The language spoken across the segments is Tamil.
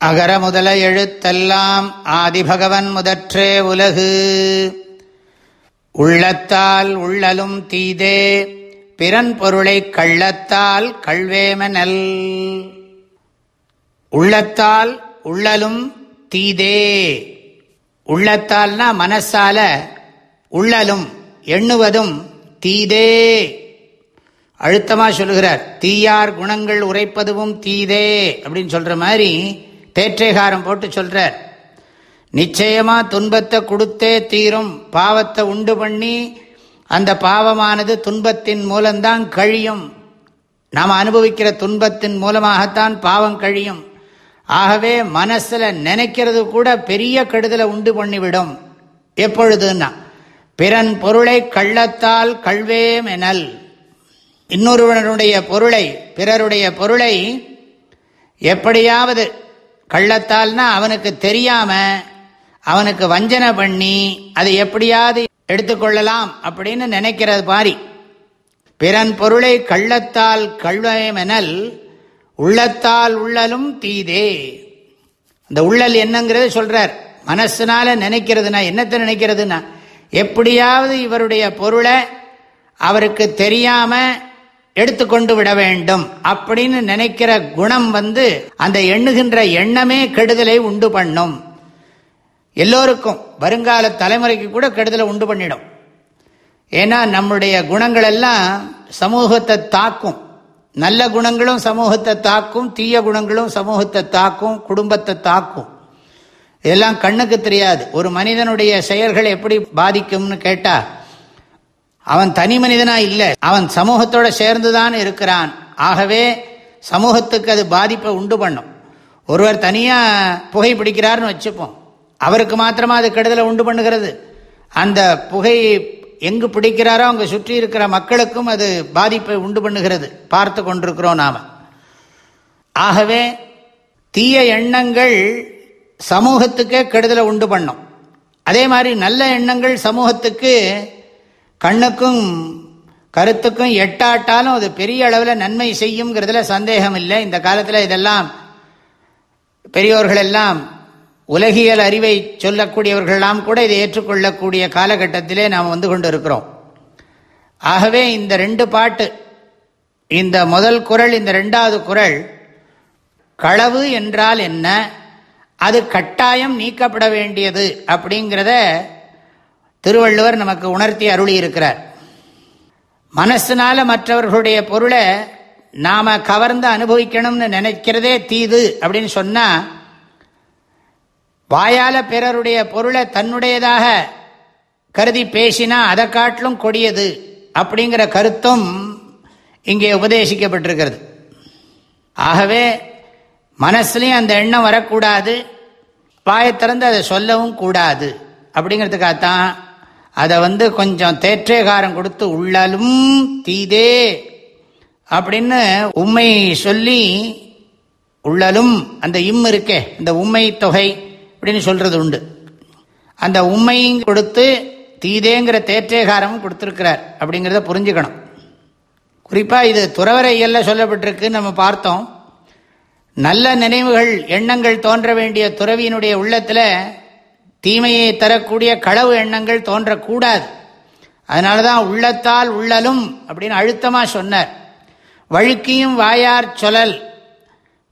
அகர முதல எழுத்தெல்லாம் ஆதிபகவன் முதற்றே உலகு. உள்ளத்தால் உள்ளலும் தீதே பிறன் பொருளை கள்ளத்தால் கள்வேமனல். உள்ளத்தால் உள்ளலும் தீதே உள்ளத்தால்னா மனசால உள்ளலும் எண்ணுவதும் தீதே. அழுத்தமாக சொல்கிறார் தீயார் குணங்கள் உரைப்பதுவும் தீதே அப்படின்னு சொல்ற மாதிரி தேற்றைகாரம் போட்டு சொல்கிறார் நிச்சயமாக துன்பத்தை கொடுத்தே தீரும். பாவத்தை உண்டு பண்ணி அந்த பாவமானது துன்பத்தின் மூலம்தான் கழியும். நாம் அனுபவிக்கிற துன்பத்தின் மூலமாகத்தான் பாவம் கழியும். ஆகவே மனசில் நினைக்கிறது கூட பெரிய கெடுதலை உண்டு பண்ணிவிடும். எப்பொழுதுன்னா பிறன் பொருளை கள்ளத்தால் கல்வேம் இன்னொருவனுடைய பொருளை பிறருடைய பொருளை எப்படியாவது கள்ளத்தால்னா அவனுக்கு தெரியாம அவனுக்கு வஞ்சனை பண்ணி அதை எப்படியாவது எடுத்துக்கொள்ளலாம் அப்படின்னு நினைக்கிறது பாரி. பிறன் பொருளை கள்ளத்தால் கள்ளமெனல் உள்ளத்தால் உள்ளலும் தீதே. இந்த உள்ளல் என்னங்கிறது சொல்றார். மனசுனால நினைக்கிறதுனா என்னத்தை நினைக்கிறதுனா எப்படியாவது இவருடைய பொருளை அவருக்கு தெரியாமல் எடுத்துக்கொண்டு விட வேண்டும். அப்படின்னு நினைக்கிற குணம் வந்து அந்த எண்ணுகின்ற எண்ணமே கெடுதலை உண்டு பண்ணும். எல்லோருக்கும் வருங்கால தலைமுறைக்கு கூட கெடுதலை உண்டு பண்ணிடும். ஏன்னா நம்முடைய குணங்கள் எல்லாம் சமூகத்தை தாக்கும். நல்ல குணங்களும் சமூகத்தை தாக்கும் தீய குணங்களும் சமூகத்தை தாக்கும் குடும்பத்தை தாக்கும். இதெல்லாம் கண்ணுக்கு தெரியாது. ஒரு மனிதனுடைய செயல்கள் எப்படி பாதிக்கும்னு கேட்டால் அவன் தனி மனிதனா இல்லை. அவன் சமூகத்தோட சேர்ந்துதான் இருக்கிறான். ஆகவே சமூகத்துக்கு அது பாதிப்பை உண்டு பண்ணும். ஒருவர் தனியா புகை பிடிக்கிறார்னு வச்சுப்போம். அவருக்கு மாத்திரமா அது கெடுதலை உண்டு பண்ணுகிறது. அந்த புகை எங்கு பிடிக்கிறாரோ அங்கே சுற்றி இருக்கிற மக்களுக்கும் அது பாதிப்பை உண்டு பண்ணுகிறது. பார்த்து கொண்டிருக்கிறோம் நாம. ஆகவே தீய எண்ணங்கள் சமூகத்துக்கே கெடுதலை உண்டு பண்ணும். அதே மாதிரி நல்ல எண்ணங்கள் சமூகத்துக்கு கண்ணுக்கும் கருத்துக்கும் எட்டாட்டாலும் அது பெரிய அளவில் நன்மை செய்யுங்கிறதுல சந்தேகம் இல்லை இந்த காலத்தில் இதெல்லாம் பெரியோர்கள் எல்லாம் உலகியல் அறிவை சொல்லக்கூடியவர்களெல்லாம் கூட இதை ஏற்றுக்கொள்ளக்கூடிய காலகட்டத்திலே நாம் வந்து கொண்டு இருக்கிறோம் ஆகவே இந்த ரெண்டு பாட்டு இந்த முதல் குரல் இந்த ரெண்டாவது குரல் களவு என்றால் என்ன? அது கட்டாயம் நீக்கப்பட வேண்டியது அப்படிங்கிறத திருவள்ளுவர் நமக்கு உணர்த்தி அருளி இருக்கிறார் மனசுனால மற்றவர்களுடைய பொருளை நாம கவர்ந்து அனுபவிக்கணும்னு நினைக்கிறதே தீது அப்படின்னு சொன்னா வாயால பிறருடைய பொருளை தன்னுடையதாக கருதி பேசினா அதை காட்டிலும் கொடியது அப்படிங்கிற கருத்தும் இங்கே உபதேசிக்கப்பட்டிருக்கிறது. ஆகவே மனசுலையும் அந்த எண்ணம் வரக்கூடாது வாயை திறந்து அதை சொல்லவும் கூடாது அப்படிங்கிறதுக்காகத்தான் அதை வந்து கொஞ்சம் தேற்றேகாரம் கொடுத்து உள்ளலும் தீதே அப்படின்னு உண்மை சொல்லி உள்ளலும் அந்த இம் இருக்கே இந்த உண்மை தொகை அப்படின்னு சொல்றது உண்டு. அந்த உண்மையும் கொடுத்து தீதேங்கிற தேற்றேகாரமும் கொடுத்துருக்கிறார் அப்படிங்கிறத புரிஞ்சுக்கணும். குறிப்பாக இது துறவரையல்ல சொல்லப்பட்டிருக்கு நம்ம பார்த்தோம். நல்ல நினைவுகள் எண்ணங்கள் தோன்ற வேண்டிய துறவியினுடைய உள்ளத்தில் தீமையை தரக்கூடிய களவு எண்ணங்கள் தோன்றக்கூடாது. அதனால தான் உள்ளத்தால் உள்ளலும் அப்படின்னு அழுத்தமாக சொன்னார். வழுக்கியும் வாயார் சொல்லல்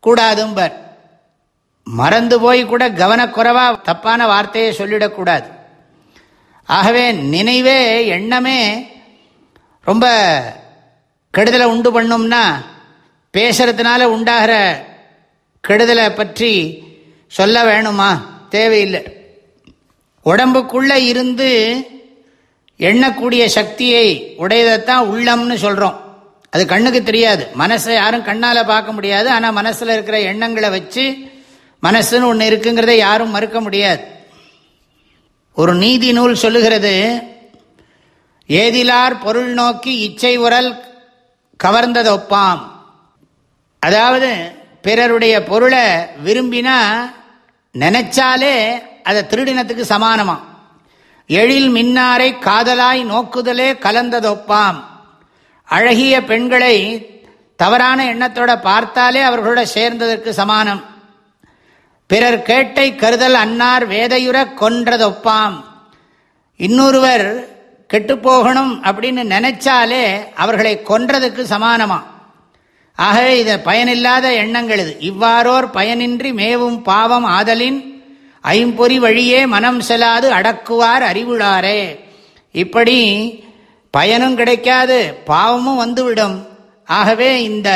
கூடாதும்பர். மறந்து போய் கூட கவனக்குறைவாக தப்பான வார்த்தையை சொல்லிடக்கூடாது. ஆகவே நினைவே எண்ணமே ரொம்ப கெடுதலை உண்டு பண்ணும்னா பேசுறதுனால உண்டாகிற கெடுதலை பற்றி சொல்ல வேணுமா? தேவையில்லை. உடம்புக்குள்ள இருந்து எண்ணக்கூடிய சக்தியை உடையதைத்தான் உள்ளம்னு சொல்கிறோம் அது கண்ணுக்கு தெரியாது. மனசை யாரும் கண்ணால் பார்க்க முடியாது. ஆனால் மனசில் இருக்கிற எண்ணங்களை வச்சு மனசுன்னு ஒன்று இருக்குங்கிறத யாரும் மறுக்க முடியாது. ஒரு நீதி நூல் சொல்லுகிறது ஏதிலார் பொருள் நோக்கி இச்சை உரல் கவர்ந்ததொப்பாம். அதாவது பிறருடைய பொருளை விரும்பினா நினைச்சாலே அதை திருடினத்துக்கு சமானமா? எழில் மின்னாரை காதலாய் நோக்குதலே கலந்ததொப்பாம். அழகிய பெண்களை தவறான எண்ணத்தோட பார்த்தாலே அவர்களோட சேர்ந்ததற்கு சமானம். பிறர் கேட்டை கருதல் அன்னார் வேதையுற கொன்றதொப்பாம். இன்னொருவர் கெட்டுப்போகணும் அப்படின்னு நினைச்சாலே அவர்களை கொன்றதுக்கு சமானமா? ஆகவே இது பயனில்லாத எண்ணங்கள் இது. இவ்வாறோர் பயனின்றி மேவும் பாவம் ஆதலின் ஐம்பொறி வழியே மனம் செல்லாது அடக்குவார் அறிவுளாரே. இப்படி பயனும் கிடைக்காது பாவமும் வந்துவிடும். ஆகவே இந்த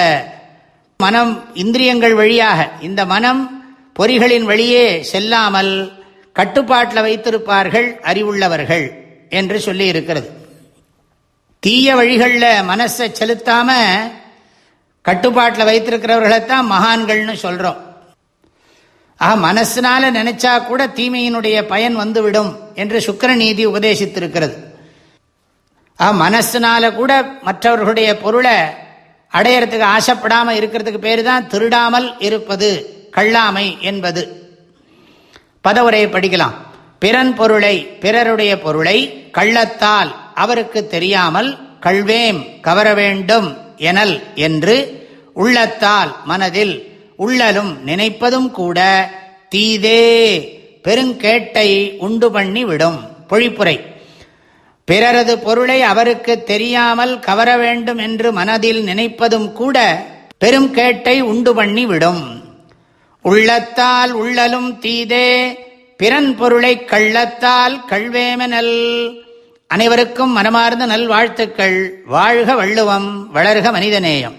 மனம் இந்திரியங்கள் வழியாக இந்த மனம் பொறிகளின் வழியே செல்லாமல் கட்டுப்பாட்டில் வைத்திருப்பார்கள் அறிவுள்ளவர்கள் என்று சொல்லி இருக்கிறது. தீய வழிகளில் மனசை செலுத்தாம கட்டுப்பாட்டில் வைத்திருக்கிறவர்களைத்தான் மகான்கள்னு சொல்றோம். ஆக மனசினால நினைச்சா கூட தீமையினுடைய பயன் வந்துவிடும் என்று சுக்கர நீதி உபதேசித்திருக்கிறது. ஆக மனசினால கூட மற்றவர்களுடைய பொருளை அடையறதுக்கு ஆசைப்படாமல் இருக்கிறதுக்கு பேர் தான் திருடாமல் இருப்பது கள்ளாமை என்பது. பதவுரையை படிக்கலாம். பிறன் பொருளை பிறருடைய பொருளை கள்ளத்தால் அவருக்கு தெரியாமல் கள்வேம் கவர வேண்டும் எனல் என்று உள்ளத்தால் மனதில் உள்ளலும் நினைப்பதும் கூட தீதே. பெருங்கேட்டை உண்டு பண்ணி விடும். பொழிப்புரை. பிறரது பொருளை அவருக்கு தெரியாமல் கவர வேண்டும் என்று மனதில் நினைப்பதும் கூட பெரும் கேட்டை உண்டு பண்ணி விடும். உள்ளத்தால் உள்ளலும் தீதே. பிறன் பொருளை கள்ளத்தால் கள்வேமனல். அனைவருக்கும் மனமார்ந்த நல்வாழ்த்துக்கள். வாழ்க வள்ளுவம் வளர்க மனிதநேயம்.